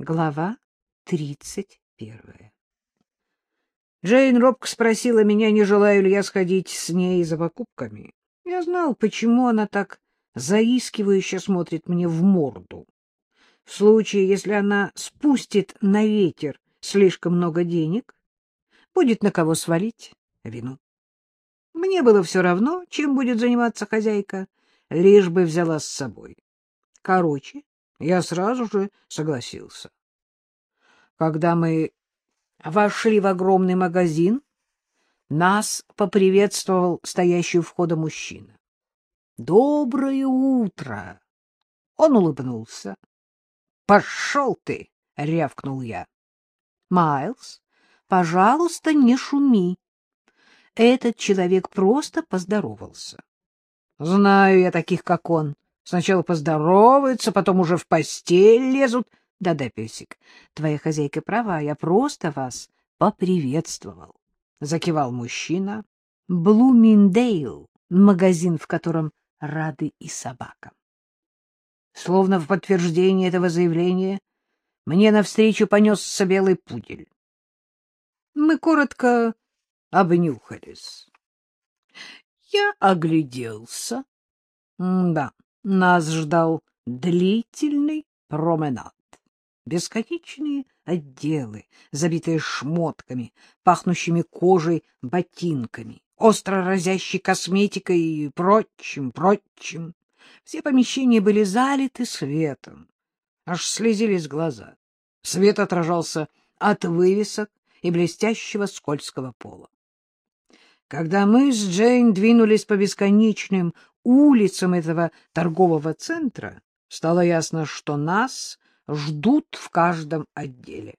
Глава тридцать первая Джейн робко спросила меня, не желаю ли я сходить с ней за покупками. Я знал, почему она так заискивающе смотрит мне в морду. В случае, если она спустит на ветер слишком много денег, будет на кого свалить вину. Мне было все равно, чем будет заниматься хозяйка, лишь бы взяла с собой. Короче, я сразу же согласился. Когда мы вошли в огромный магазин, нас поприветствовал стоящий у входа мужчина. «Доброе утро!» Он улыбнулся. «Пошел ты!» — рявкнул я. «Майлз, пожалуйста, не шуми. Этот человек просто поздоровался». «Знаю я таких, как он. Сначала поздороваются, потом уже в постель лезут. Да-да, песик, твоя хозяйка права, я просто вас поприветствовал. Закивал мужчина. Блуминдейл, магазин, в котором рады и собакам. Словно в подтверждение этого заявления мне навстречу понесся белый пудель. Мы коротко обнюхались. Я огляделся. М да, нас ждал длительный променад. Бесконечные отделы, забитые шмотками, пахнущими кожей ботинками, остро разящей косметикой и прочим, прочим. Все помещения были залиты светом. Аж слезились глаза. Свет отражался от вывесок и блестящего скользкого пола. Когда мы с Джейн двинулись по бесконечным улицам этого торгового центра, стало ясно, что нас ждут в каждом отделе.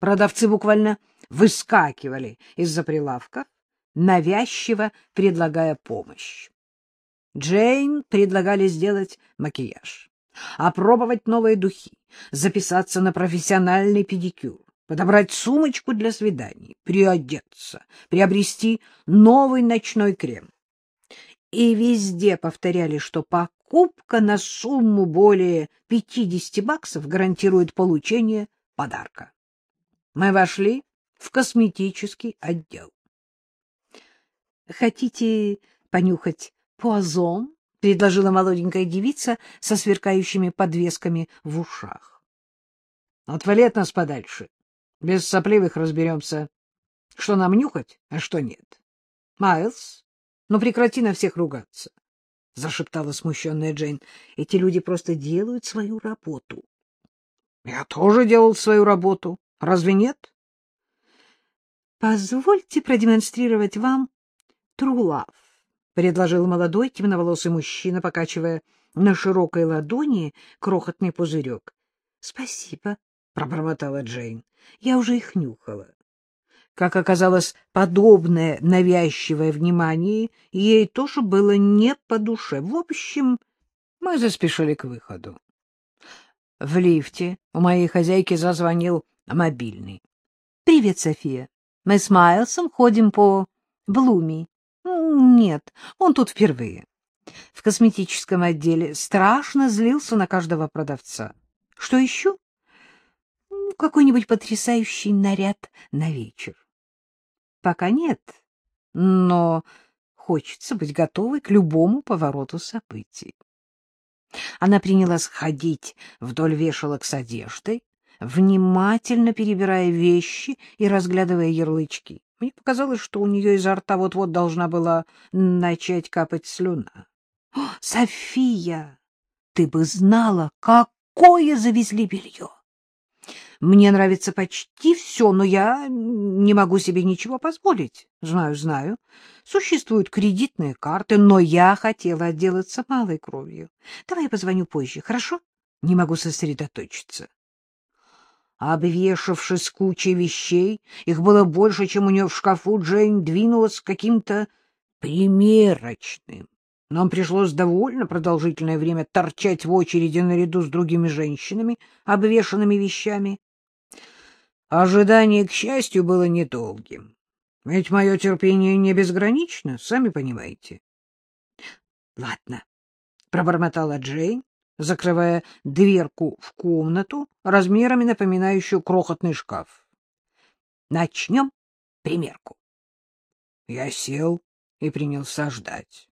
Продавцы буквально выскакивали из-за прилавка, навязчиво предлагая помощь. Джейн предлагали сделать макияж, опробовать новые духи, записаться на профессиональный педикюр, подобрать сумочку для свиданий, приодеться, приобрести новый ночной крем. И везде повторяли, что покупка на сумму более 50 баксов гарантирует получение подарка. Мы вошли в косметический отдел. «Хотите понюхать пуазон?» — предложила молоденькая девица со сверкающими подвесками в ушах. «Отвали от нас подальше», без сопливых разберемся, что нам нюхать, а что нет. — Майлз, ну прекрати на всех ругаться, — зашептала смущенная Джейн. — Эти люди просто делают свою работу. — Я тоже делал свою работу. Разве нет? — Позвольте продемонстрировать вам трулав, — предложил молодой темноволосый мужчина, покачивая на широкой ладони крохотный пузырек. — Спасибо, — пробормотала Джейн. — Я уже их нюхала. Как оказалось, подобное навязчивое внимание ей тоже было не по душе. В общем, мы заспешили к выходу. В лифте у моей хозяйки зазвонил мобильный. — Привет, София. Мы с Майлсом ходим по Блуми. — Нет, он тут впервые. В косметическом отделе страшно злился на каждого продавца. — Что еще? Какой-нибудь потрясающий наряд на вечер. Пока нет, но хочется быть готовой к любому повороту событий. Она принялась ходить вдоль вешалок с одеждой, внимательно перебирая вещи и разглядывая ярлычки. Мне показалось, что у нее изо рта вот-вот должна была начать капать слюна. — София, ты бы знала, какое завезли белье! Мне нравится почти все, но я не могу себе ничего позволить. Знаю, знаю. Существуют кредитные карты, но я хотела отделаться малой кровью. Давай я позвоню позже, хорошо? Не могу сосредоточиться. Обвешавшись кучей вещей, их было больше, чем у нее в шкафу, Джейн двинулась к каким-то примерочным. Нам пришлось довольно продолжительное время торчать в очереди наряду с другими женщинами, обвешанными вещами. Ожидание, к счастью, было недолгим. Ведь мое терпение не безгранично, сами понимаете. — Ладно, — пробормотала Джейн, закрывая дверку в комнату, размерами напоминающую крохотный шкаф. — Начнем примерку. Я сел и принялся ждать.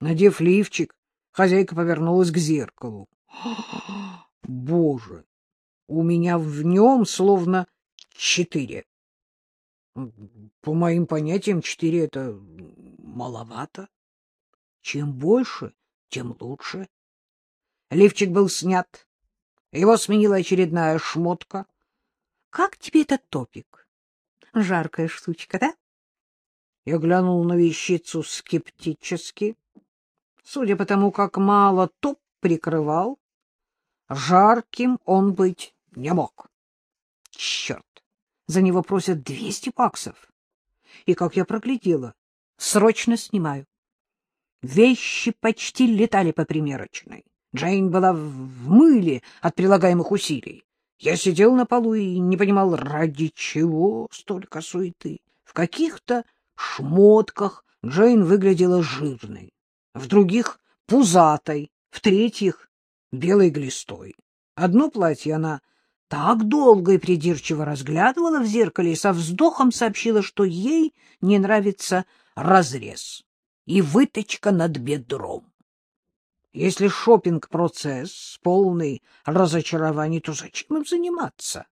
Надев лифчик, хозяйка повернулась к зеркалу. Боже, у меня в нем словно четыре. По моим понятиям, четыре — это маловато. Чем больше, тем лучше. Лифчик был снят. Его сменила очередная шмотка. — Как тебе этот топик? Жаркая штучка, да? Я глянул на вещицу скептически. Судя по тому, как мало топ прикрывал, жарким он быть не мог. Черт! За него просят двести баксов. И, как я проглядела, срочно снимаю. Вещи почти летали по примерочной. Джейн была в мыле от прилагаемых усилий. Я сидел на полу и не понимал, ради чего столько суеты. В каких-то шмотках Джейн выглядела жирной, в других — пузатой, в третьих — белой глистой. Одно платье она так долго и придирчиво разглядывала в зеркале и со вздохом сообщила, что ей не нравится разрез и выточка над бедром. Если шопинг процесс полный разочарований, то зачем им заниматься?